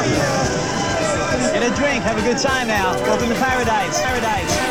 Get a drink. Have a good time now. Welcome to paradise. Paradise.